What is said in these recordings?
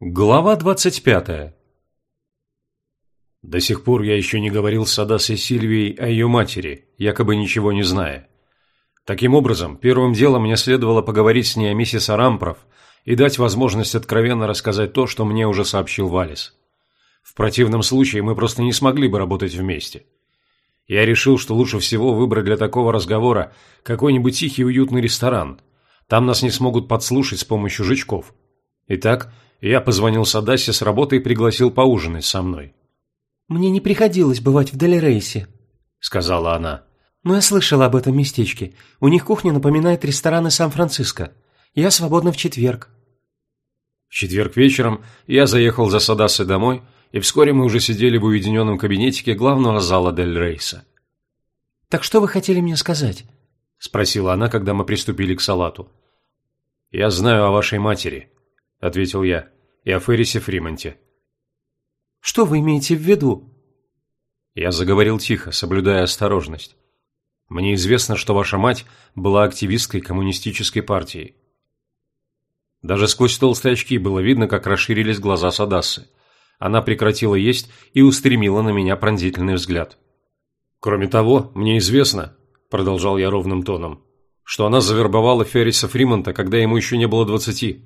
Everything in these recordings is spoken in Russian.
Глава двадцать пятая До сих пор я еще не говорил с Адасой Сильвией о ее матери, якобы ничего не зная. Таким образом, первым делом мне следовало поговорить с ней о миссис Арампров и дать возможность откровенно рассказать то, что мне уже сообщил Валис. В противном случае мы просто не смогли бы работать вместе. Я решил, что лучше всего выбрать для такого разговора какой-нибудь тихий уютный ресторан. Там нас не смогут подслушать с помощью жучков. Итак, я позвонил Садасе с работы и пригласил поужинать со мной. «Мне не приходилось бывать в Делерейсе», — сказала она. «Но я слышала об этом местечке. У них кухня напоминает рестораны Сан-Франциско. Я свободна в четверг». В четверг вечером я заехал за Садасой домой, и вскоре мы уже сидели в уединенном кабинетике главного зала Дель Рейса. «Так что вы хотели мне сказать?» — спросила она, когда мы приступили к салату. «Я знаю о вашей матери», – ответил я, – «и о Феррисе Фримонте». «Что вы имеете в виду?» Я заговорил тихо, соблюдая осторожность. «Мне известно, что ваша мать была активисткой коммунистической партии». Даже сквозь толстые очки было видно, как расширились глаза Садасы. Она прекратила есть и устремила на меня пронзительный взгляд. «Кроме того, мне известно», – продолжал я ровным тоном, – что она завербовала Ферриса Фримонта, когда ему еще не было двадцати.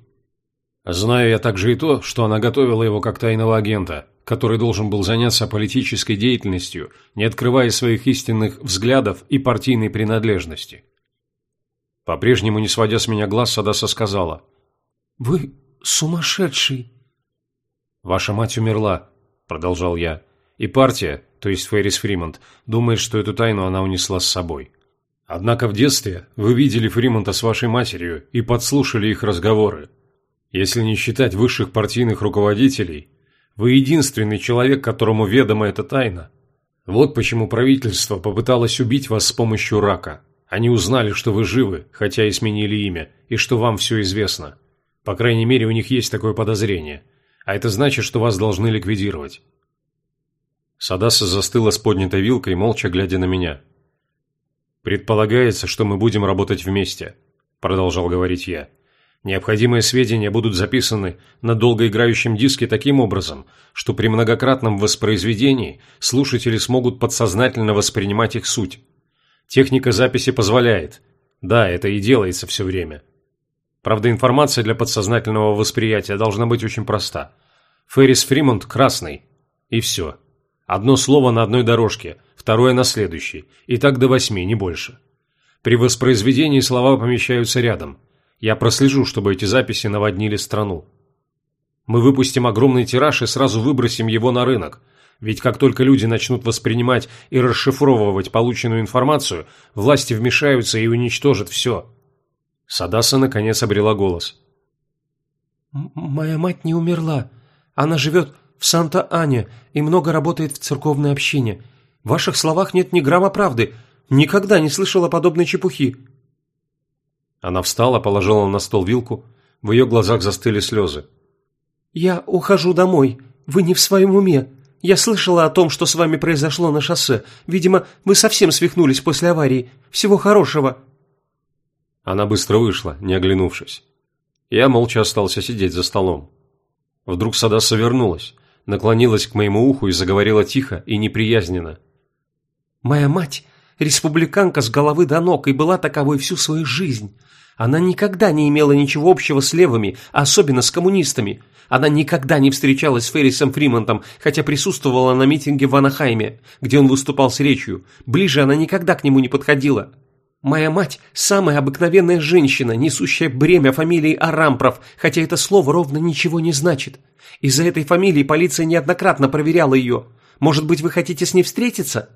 Знаю я также и то, что она готовила его как тайного агента, который должен был заняться политической деятельностью, не открывая своих истинных взглядов и партийной принадлежности. По-прежнему, не сводя с меня глаз, Садаса сказала. «Вы сумасшедший!» «Ваша мать умерла», — продолжал я, «и партия, то есть Феррис Фримонт, думает, что эту тайну она унесла с собой. Однако в детстве вы видели Фримонта с вашей матерью и подслушали их разговоры. Если не считать высших партийных руководителей, вы единственный человек, которому ведома эта тайна. Вот почему правительство попыталось убить вас с помощью рака. Они узнали, что вы живы, хотя и сменили имя, и что вам все известно. По крайней мере, у них есть такое подозрение. А это значит, что вас должны ликвидировать. Садаса застыла с поднятой вилкой, молча глядя на меня. «Предполагается, что мы будем работать вместе», – продолжал говорить я. Необходимые сведения будут записаны на долгоиграющем диске таким образом, что при многократном воспроизведении слушатели смогут подсознательно воспринимать их суть. Техника записи позволяет. Да, это и делается все время. Правда, информация для подсознательного восприятия должна быть очень проста. Феррис Фримонт красный. И все. Одно слово на одной дорожке, второе на следующей. И так до восьми, не больше. При воспроизведении слова помещаются рядом – я прослежу, чтобы эти записи наводнили страну. Мы выпустим огромный тираж и сразу выбросим его на рынок. Ведь как только люди начнут воспринимать и расшифровывать полученную информацию, власти вмешаются и уничтожат все. Садаса наконец обрела голос. «Моя мать не умерла. Она живет в Санта-Ане и много работает в церковной общине. В ваших словах нет ни грамма правды. Никогда не слышала подобной чепухи. Она встала, положила на стол вилку. В ее глазах застыли слезы. «Я ухожу домой. Вы не в своем уме. Я слышала о том, что с вами произошло на шоссе. Видимо, вы совсем свихнулись после аварии. Всего хорошего». Она быстро вышла, не оглянувшись. Я молча остался сидеть за столом. Вдруг Садаса вернулась, наклонилась к моему уху и заговорила тихо и неприязненно. «Моя мать – республиканка с головы до ног и была таковой всю свою жизнь. Она никогда не имела ничего общего с левыми, особенно с коммунистами. Она никогда не встречалась с Феррисом Фримонтом, хотя присутствовала на митинге в Анахайме, где он выступал с речью. Ближе она никогда к нему не подходила. Моя мать – самая обыкновенная женщина, несущая бремя фамилии Арампров, хотя это слово ровно ничего не значит. Из-за этой фамилии полиция неоднократно проверяла ее. Может быть, вы хотите с ней встретиться?»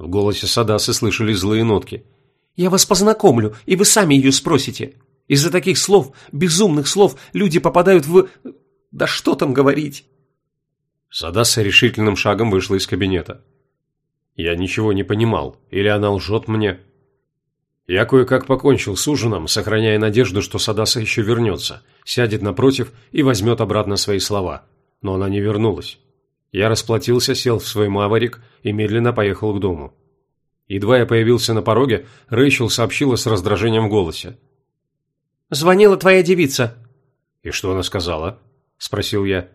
В голосе Садасы слышали злые нотки – я вас познакомлю, и вы сами ее спросите. Из-за таких слов, безумных слов, люди попадают в... Да что там говорить?» Садаса решительным шагом вышла из кабинета. Я ничего не понимал, или она лжет мне. Я кое-как покончил с ужином, сохраняя надежду, что Садаса еще вернется, сядет напротив и возьмет обратно свои слова. Но она не вернулась. Я расплатился, сел в свой маварик и медленно поехал к дому. Едва я появился на пороге, Рэйчел сообщила с раздражением в голосе. «Звонила твоя девица». «И что она сказала?» спросил я.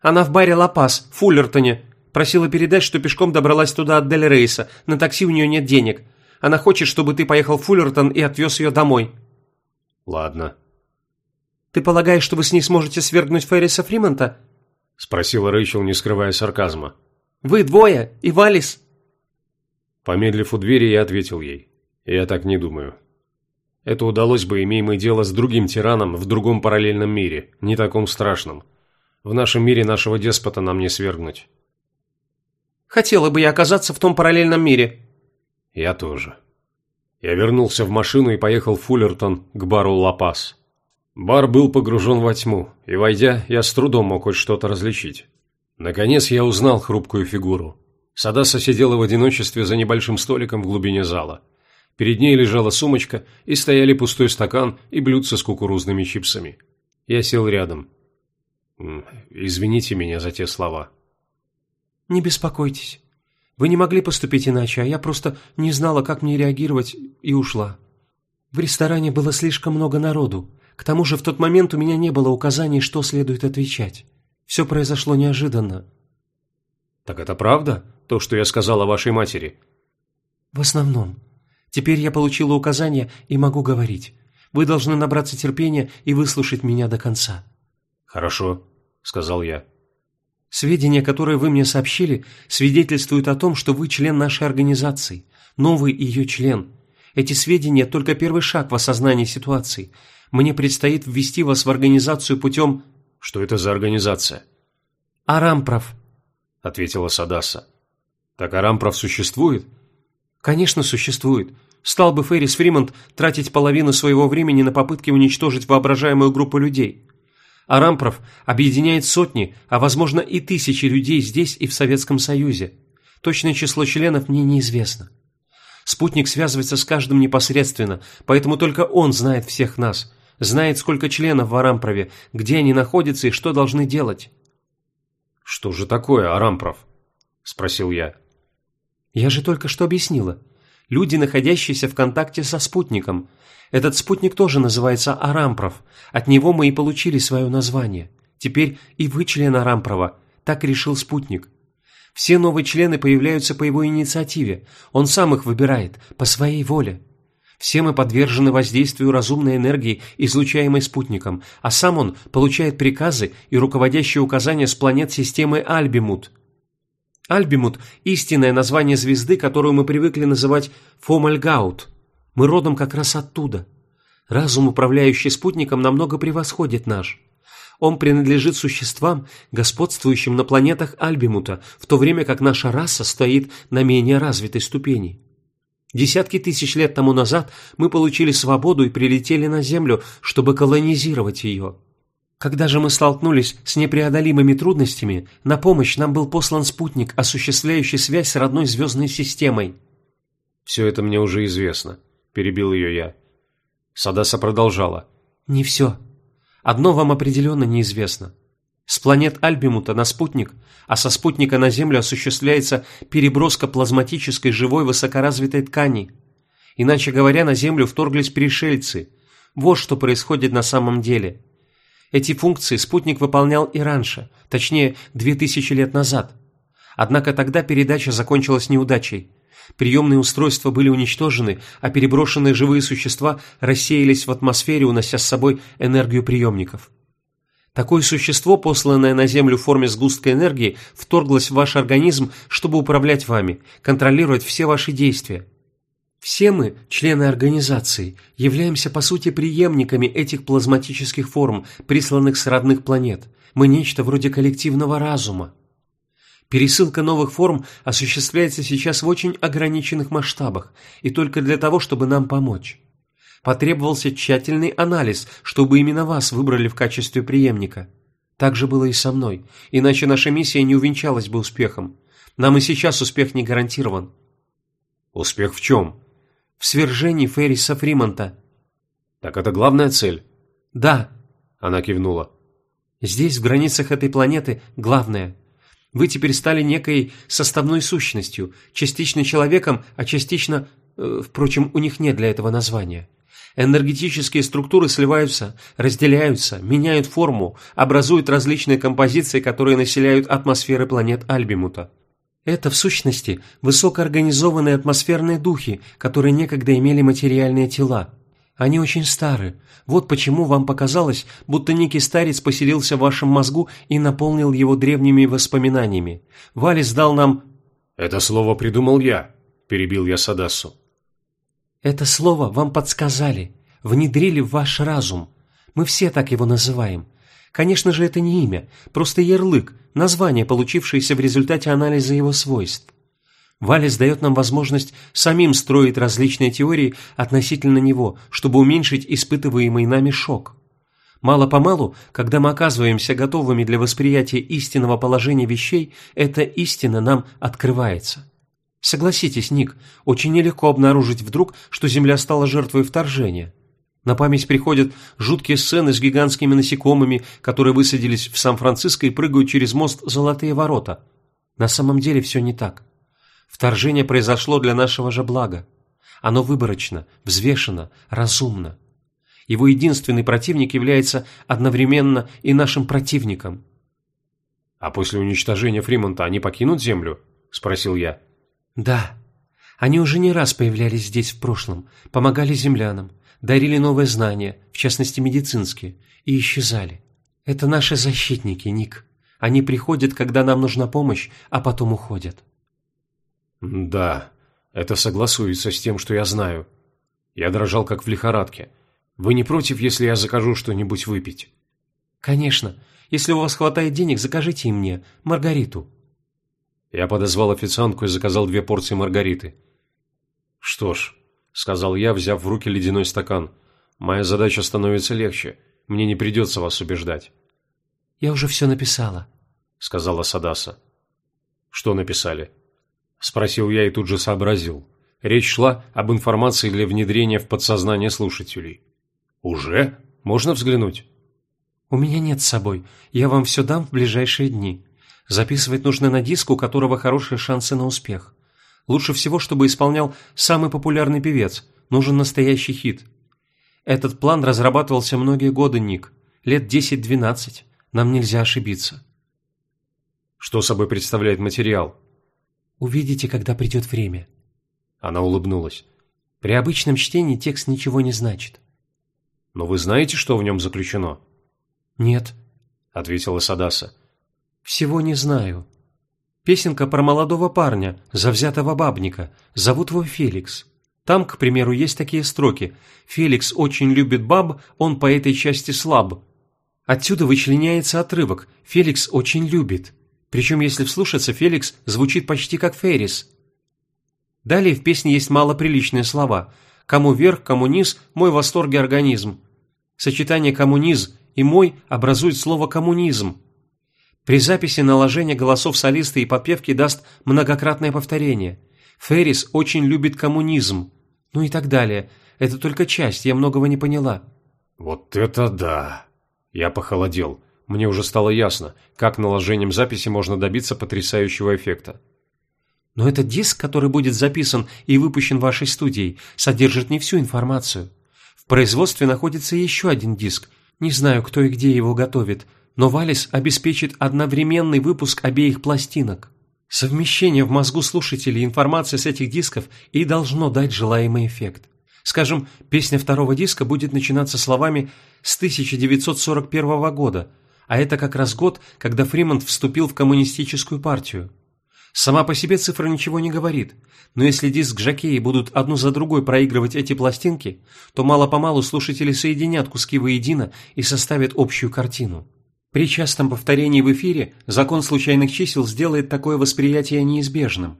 Она в баре «Лапас» в Фуллертоне. Просила передать, что пешком добралась туда от Дель Рейса. На такси у нее нет денег. Она хочет, чтобы ты поехал в Фуллертон и отвез ее домой». «Ладно». «Ты полагаешь, что вы с ней сможете свергнуть Ферриса Фримонта?» – спросила Рэйчел, не скрывая сарказма. «Вы двое и Валис». Помедлив у двери, я ответил ей. «Я так не думаю. Это удалось бы, имея мы дело с другим тираном в другом параллельном мире, не таком страшном. В нашем мире нашего деспота нам не свергнуть». «Хотела бы я оказаться в том параллельном мире». «Я тоже». Я вернулся в машину и поехал в Фуллертон к бару «Ла-Пас». Бар был погружен во тьму, и, войдя, я с трудом мог хоть что-то различить. Наконец я узнал хрупкую фигуру. Садаса сидела в одиночестве за небольшим столиком в глубине зала. Перед ней лежала сумочка, и стояли пустой стакан и блюдце с кукурузными чипсами. Я сел рядом. «Извините меня за те слова». «Не беспокойтесь. Вы не могли поступить иначе, а я просто не знала, как мне реагировать, и ушла. В ресторане было слишком много народу. К тому же в тот момент у меня не было указаний, что следует отвечать. Все произошло неожиданно. Так это правда, то, что я сказала вашей матери? В основном. Теперь я получила указания и могу говорить. Вы должны набраться терпения и выслушать меня до конца. Хорошо, сказал я. Сведения, которые вы мне сообщили, свидетельствуют о том, что вы член нашей организации, новый ее член. Эти сведения – только первый шаг в осознании ситуации – мне предстоит ввести вас в организацию путем...» «Что это за организация?» «Арампров», — ответила Садаса. «Так Арампров существует?» «Конечно, существует. Стал бы Феррис Фримонт тратить половину своего времени на попытки уничтожить воображаемую группу людей. Арампров объединяет сотни, а возможно и тысячи людей здесь и в Советском Союзе. Точное число членов мне неизвестно. Спутник связывается с каждым непосредственно, поэтому только он знает всех нас знает, сколько членов в Арампрове, где они находятся и что должны делать. «Что же такое Арампров?» – спросил я. «Я же только что объяснила. Люди, находящиеся в контакте со спутником. Этот спутник тоже называется Арампров. От него мы и получили свое название. Теперь и вы член Арампрова. Так решил спутник. Все новые члены появляются по его инициативе. Он сам их выбирает, по своей воле. Все мы подвержены воздействию разумной энергии, излучаемой спутником, а сам он получает приказы и руководящие указания с планет системы Альбимут. Альбимут – истинное название звезды, которую мы привыкли называть Фомальгаут. Мы родом как раз оттуда. Разум, управляющий спутником, намного превосходит наш. Он принадлежит существам, господствующим на планетах Альбимута, в то время как наша раса стоит на менее развитой ступени. Десятки тысяч лет тому назад мы получили свободу и прилетели на Землю, чтобы колонизировать ее. Когда же мы столкнулись с непреодолимыми трудностями, на помощь нам был послан спутник, осуществляющий связь с родной звездной системой. «Все это мне уже известно», – перебил ее я. Садаса продолжала. «Не все. Одно вам определенно неизвестно. С планет Альбимута на спутник, а со спутника на Землю осуществляется переброска плазматической живой высокоразвитой ткани. Иначе говоря, на Землю вторглись пришельцы. Вот что происходит на самом деле. Эти функции спутник выполнял и раньше, точнее, 2000 лет назад. Однако тогда передача закончилась неудачей. Приемные устройства были уничтожены, а переброшенные живые существа рассеялись в атмосфере, унося с собой энергию приемников. Такое существо, посланное на Землю в форме сгустка энергии, вторглось в ваш организм, чтобы управлять вами, контролировать все ваши действия. Все мы, члены организации, являемся по сути преемниками этих плазматических форм, присланных с родных планет. Мы нечто вроде коллективного разума. Пересылка новых форм осуществляется сейчас в очень ограниченных масштабах и только для того, чтобы нам помочь. Потребовался тщательный анализ, чтобы именно вас выбрали в качестве преемника. Так же было и со мной, иначе наша миссия не увенчалась бы успехом. Нам и сейчас успех не гарантирован. Успех в чем? В свержении Ферриса Фримонта. Так это главная цель? Да. Она кивнула. Здесь, в границах этой планеты, главное. Вы теперь стали некой составной сущностью, частично человеком, а частично... Э, впрочем, у них нет для этого названия. Энергетические структуры сливаются, разделяются, меняют форму, образуют различные композиции, которые населяют атмосферы планет Альбимута. Это, в сущности, высокоорганизованные атмосферные духи, которые некогда имели материальные тела. Они очень стары. Вот почему вам показалось, будто некий старец поселился в вашем мозгу и наполнил его древними воспоминаниями. Валис дал нам... «Это слово придумал я», – перебил я Садасу. Это слово вам подсказали, внедрили в ваш разум. Мы все так его называем. Конечно же, это не имя, просто ярлык, название, получившееся в результате анализа его свойств. Валис дает нам возможность самим строить различные теории относительно него, чтобы уменьшить испытываемый нами шок. Мало-помалу, когда мы оказываемся готовыми для восприятия истинного положения вещей, эта истина нам открывается. Согласитесь, Ник, очень нелегко обнаружить вдруг, что Земля стала жертвой вторжения. На память приходят жуткие сцены с гигантскими насекомыми, которые высадились в Сан-Франциско и прыгают через мост «Золотые ворота». На самом деле все не так. Вторжение произошло для нашего же блага. Оно выборочно, взвешено, разумно. Его единственный противник является одновременно и нашим противником. «А после уничтожения Фримонта они покинут Землю?» – спросил я. Да, они уже не раз появлялись здесь в прошлом, помогали землянам, дарили новые знания, в частности медицинские, и исчезали. Это наши защитники, Ник. Они приходят, когда нам нужна помощь, а потом уходят. Да, это согласуется с тем, что я знаю. Я дрожал, как в лихорадке. Вы не против, если я закажу что-нибудь выпить? Конечно. Если у вас хватает денег, закажите и мне, Маргариту. Я подозвал официантку и заказал две порции маргариты. «Что ж», — сказал я, взяв в руки ледяной стакан, — «моя задача становится легче. Мне не придется вас убеждать». «Я уже все написала», — сказала Садаса. «Что написали?» — спросил я и тут же сообразил. Речь шла об информации для внедрения в подсознание слушателей. «Уже? Можно взглянуть?» «У меня нет с собой. Я вам все дам в ближайшие дни. Записывать нужно на диск, у которого хорошие шансы на успех. Лучше всего, чтобы исполнял самый популярный певец. Нужен настоящий хит. Этот план разрабатывался многие годы, Ник. Лет 10-12. Нам нельзя ошибиться. Что собой представляет материал? Увидите, когда придет время. Она улыбнулась. При обычном чтении текст ничего не значит. Но вы знаете, что в нем заключено? Нет, ответила Садаса. Всего не знаю. Песенка про молодого парня, завзятого бабника. Зовут его Феликс. Там, к примеру, есть такие строки. «Феликс очень любит баб, он по этой части слаб». Отсюда вычленяется отрывок «Феликс очень любит». Причем, если вслушаться, Феликс звучит почти как Феррис. Далее в песне есть малоприличные слова. «Кому вверх, кому низ, мой восторге организм». Сочетание «коммунизм» и «мой» образует слово «коммунизм». При записи наложения голосов солиста и подпевки даст многократное повторение. Феррис очень любит коммунизм. Ну и так далее. Это только часть, я многого не поняла. Вот это да! Я похолодел. Мне уже стало ясно, как наложением записи можно добиться потрясающего эффекта. Но этот диск, который будет записан и выпущен вашей студией, содержит не всю информацию. В производстве находится еще один диск. Не знаю, кто и где его готовит, но Валис обеспечит одновременный выпуск обеих пластинок. Совмещение в мозгу слушателей информации с этих дисков и должно дать желаемый эффект. Скажем, песня второго диска будет начинаться словами «с 1941 года», а это как раз год, когда Фримонт вступил в коммунистическую партию. Сама по себе цифра ничего не говорит, но если диск Жакеи будут одну за другой проигрывать эти пластинки, то мало-помалу слушатели соединят куски воедино и составят общую картину. При частом повторении в эфире закон случайных чисел сделает такое восприятие неизбежным.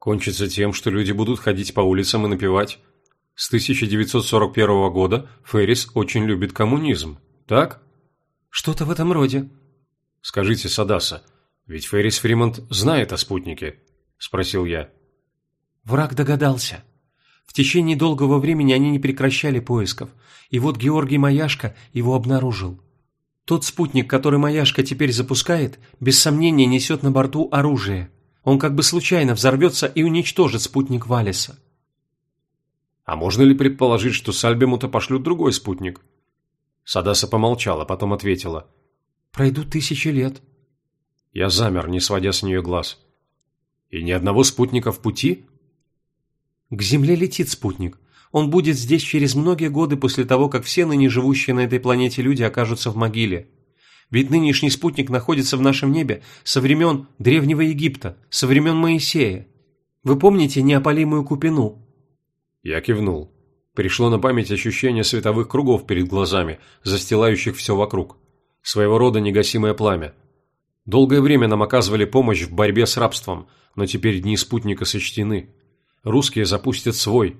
Кончится тем, что люди будут ходить по улицам и напевать. С 1941 года Феррис очень любит коммунизм, так? Что-то в этом роде. Скажите, Садаса, ведь Феррис Фримонт знает о спутнике? Спросил я. Враг догадался. В течение долгого времени они не прекращали поисков, и вот Георгий Маяшко его обнаружил. Тот спутник, который Маяшка теперь запускает, без сомнения несет на борту оружие. Он как бы случайно взорвется и уничтожит спутник Валиса. А можно ли предположить, что Сальбимута пошлют другой спутник? Садаса помолчала, потом ответила. Пройдут тысячи лет. Я замер, не сводя с нее глаз. И ни одного спутника в пути? К Земле летит спутник. Он будет здесь через многие годы после того, как все ныне живущие на этой планете люди окажутся в могиле. Ведь нынешний спутник находится в нашем небе со времен Древнего Египта, со времен Моисея. Вы помните неопалимую купину? Я кивнул. Пришло на память ощущение световых кругов перед глазами, застилающих все вокруг. Своего рода негасимое пламя. Долгое время нам оказывали помощь в борьбе с рабством, но теперь дни спутника сочтены. Русские запустят свой.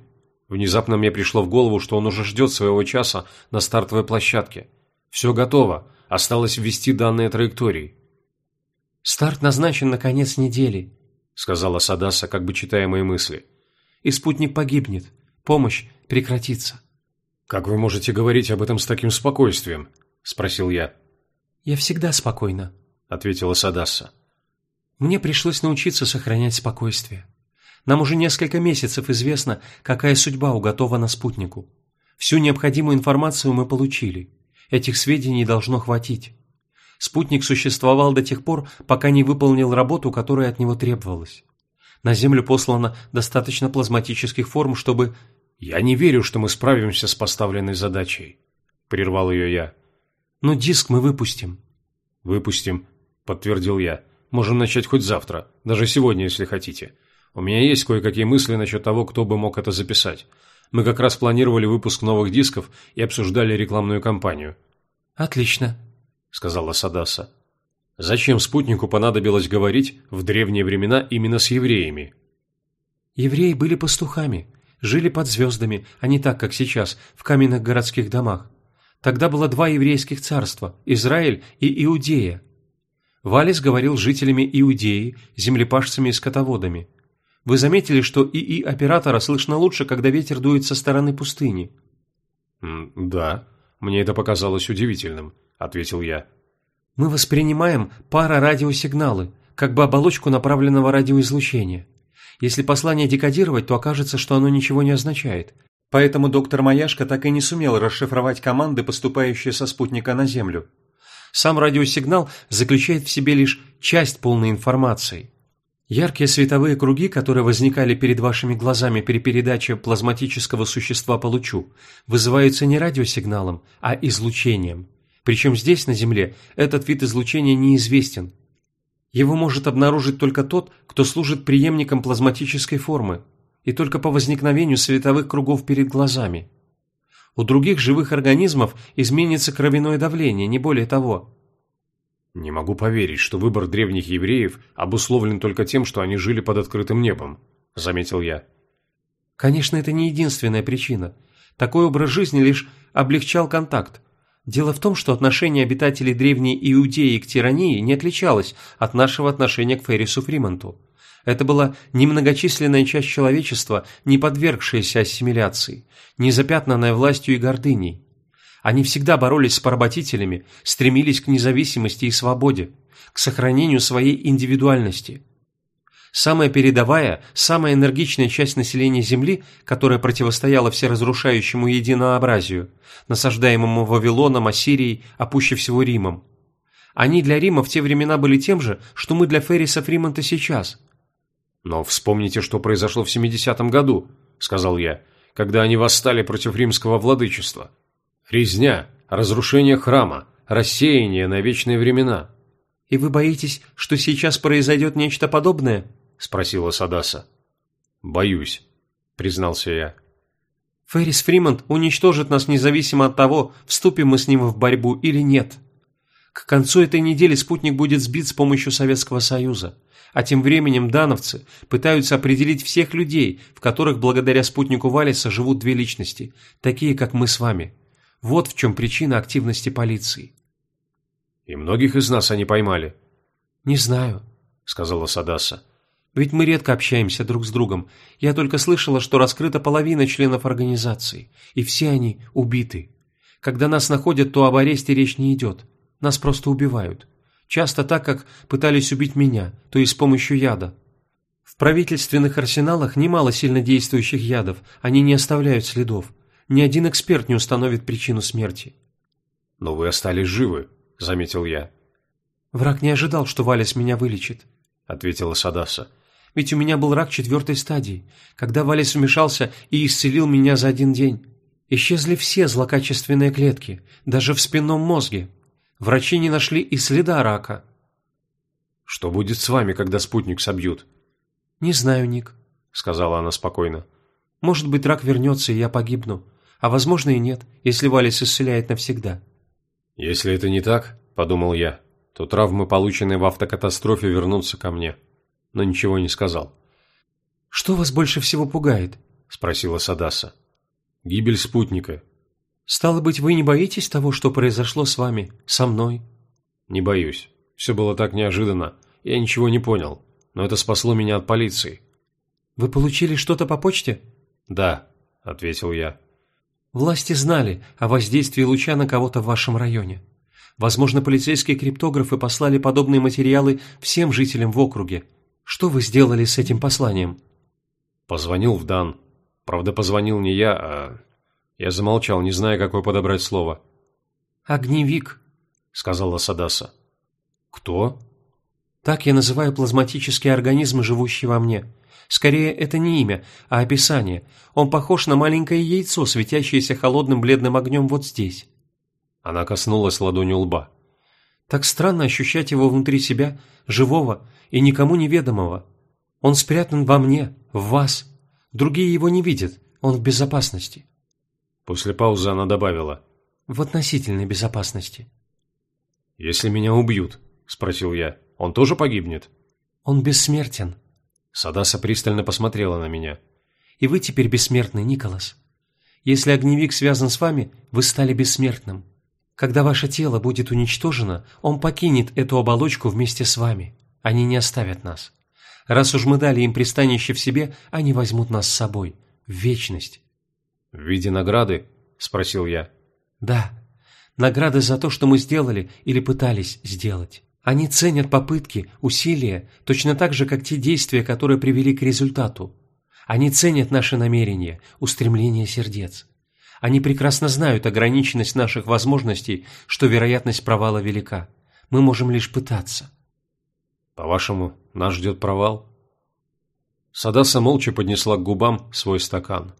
Внезапно мне пришло в голову, что он уже ждет своего часа на стартовой площадке. Все готово, осталось ввести данные траектории. «Старт назначен на конец недели», — сказала Садаса, как бы читая мои мысли. «И спутник погибнет. Помощь прекратится». «Как вы можете говорить об этом с таким спокойствием?» — спросил я. «Я всегда спокойна», — ответила Садаса. «Мне пришлось научиться сохранять спокойствие. Нам уже несколько месяцев известно, какая судьба уготована спутнику. Всю необходимую информацию мы получили. Этих сведений должно хватить. Спутник существовал до тех пор, пока не выполнил работу, которая от него требовалась. На Землю послано достаточно плазматических форм, чтобы... «Я не верю, что мы справимся с поставленной задачей», — прервал ее я. «Но диск мы выпустим». «Выпустим», — подтвердил я. «Можем начать хоть завтра, даже сегодня, если хотите. У меня есть кое-какие мысли насчет того, кто бы мог это записать. Мы как раз планировали выпуск новых дисков и обсуждали рекламную кампанию. «Отлично», — сказала Садаса. «Зачем спутнику понадобилось говорить в древние времена именно с евреями?» «Евреи были пастухами, жили под звездами, а не так, как сейчас, в каменных городских домах. Тогда было два еврейских царства – Израиль и Иудея. Валис говорил жителями Иудеи, землепашцами и скотоводами. Вы заметили, что ИИ оператора слышно лучше, когда ветер дует со стороны пустыни? «Да, мне это показалось удивительным», — ответил я. «Мы воспринимаем парарадиосигналы, как бы оболочку направленного радиоизлучения. Если послание декодировать, то окажется, что оно ничего не означает. Поэтому доктор Маяшка так и не сумел расшифровать команды, поступающие со спутника на Землю. Сам радиосигнал заключает в себе лишь часть полной информации. Яркие световые круги, которые возникали перед вашими глазами при передаче плазматического существа по лучу, вызываются не радиосигналом, а излучением. Причем здесь, на Земле, этот вид излучения неизвестен. Его может обнаружить только тот, кто служит преемником плазматической формы, и только по возникновению световых кругов перед глазами. У других живых организмов изменится кровяное давление, не более того. Не могу поверить, что выбор древних евреев обусловлен только тем, что они жили под открытым небом, заметил я. Конечно, это не единственная причина. Такой образ жизни лишь облегчал контакт. Дело в том, что отношение обитателей древней Иудеи к тирании не отличалось от нашего отношения к Феррису Фримонту. Это была немногочисленная часть человечества, не подвергшаяся ассимиляции, не запятнанная властью и гордыней. Они всегда боролись с поработителями, стремились к независимости и свободе, к сохранению своей индивидуальности. Самая передовая, самая энергичная часть населения Земли, которая противостояла всеразрушающему единообразию, насаждаемому Вавилоном, Ассирией, а пуще всего Римом. Они для Рима в те времена были тем же, что мы для Ферриса Фримонта сейчас. «Но вспомните, что произошло в 70-м году», — сказал я, «когда они восстали против римского владычества. Резня, разрушение храма, рассеяние на вечные времена. «И вы боитесь, что сейчас произойдет нечто подобное?» – спросила Садаса. «Боюсь», – признался я. «Феррис Фримонт уничтожит нас независимо от того, вступим мы с ним в борьбу или нет. К концу этой недели спутник будет сбит с помощью Советского Союза, а тем временем дановцы пытаются определить всех людей, в которых благодаря спутнику Валиса живут две личности, такие как мы с вами – вот в чем причина активности полиции. И многих из нас они поймали. Не знаю, сказала Садаса. Ведь мы редко общаемся друг с другом. Я только слышала, что раскрыта половина членов организации, и все они убиты. Когда нас находят, то об аресте речь не идет. Нас просто убивают. Часто так, как пытались убить меня, то есть с помощью яда. В правительственных арсеналах немало сильно действующих ядов, они не оставляют следов. Ни один эксперт не установит причину смерти. «Но вы остались живы», — заметил я. «Враг не ожидал, что Валис меня вылечит», — ответила Садаса. «Ведь у меня был рак четвертой стадии, когда Валис вмешался и исцелил меня за один день. Исчезли все злокачественные клетки, даже в спинном мозге. Врачи не нашли и следа рака». «Что будет с вами, когда спутник собьют?» «Не знаю, Ник», — сказала она спокойно. «Может быть, рак вернется, и я погибну. А возможно и нет, если Валис исцеляет навсегда». «Если это не так, — подумал я, — то травмы, полученные в автокатастрофе, вернутся ко мне». Но ничего не сказал. «Что вас больше всего пугает?» — спросила Садаса. «Гибель спутника». «Стало быть, вы не боитесь того, что произошло с вами, со мной?» «Не боюсь. Все было так неожиданно. Я ничего не понял но это спасло меня от полиции. «Вы получили что-то по почте?» «Да», — ответил я. «Власти знали о воздействии луча на кого-то в вашем районе. Возможно, полицейские криптографы послали подобные материалы всем жителям в округе. Что вы сделали с этим посланием?» Позвонил в Дан. Правда, позвонил не я, а... Я замолчал, не зная, какое подобрать слово. «Огневик», — сказала Садаса. «Кто?» Так я называю плазматический организм, живущий во мне. Скорее, это не имя, а описание. Он похож на маленькое яйцо, светящееся холодным бледным огнем вот здесь. Она коснулась ладонью лба. Так странно ощущать его внутри себя, живого и никому неведомого. Он спрятан во мне, в вас. Другие его не видят, он в безопасности. После паузы она добавила. В относительной безопасности. «Если меня убьют?» – спросил я. Он тоже погибнет?» «Он бессмертен». Садаса пристально посмотрела на меня. «И вы теперь бессмертны, Николас. Если огневик связан с вами, вы стали бессмертным. Когда ваше тело будет уничтожено, он покинет эту оболочку вместе с вами. Они не оставят нас. Раз уж мы дали им пристанище в себе, они возьмут нас с собой. В вечность». «В виде награды?» – спросил я. «Да. Награды за то, что мы сделали или пытались сделать». Они ценят попытки, усилия, точно так же, как те действия, которые привели к результату. Они ценят наши намерения, устремления сердец. Они прекрасно знают ограниченность наших возможностей, что вероятность провала велика. Мы можем лишь пытаться. По-вашему, нас ждет провал? Садаса молча поднесла к губам свой стакан.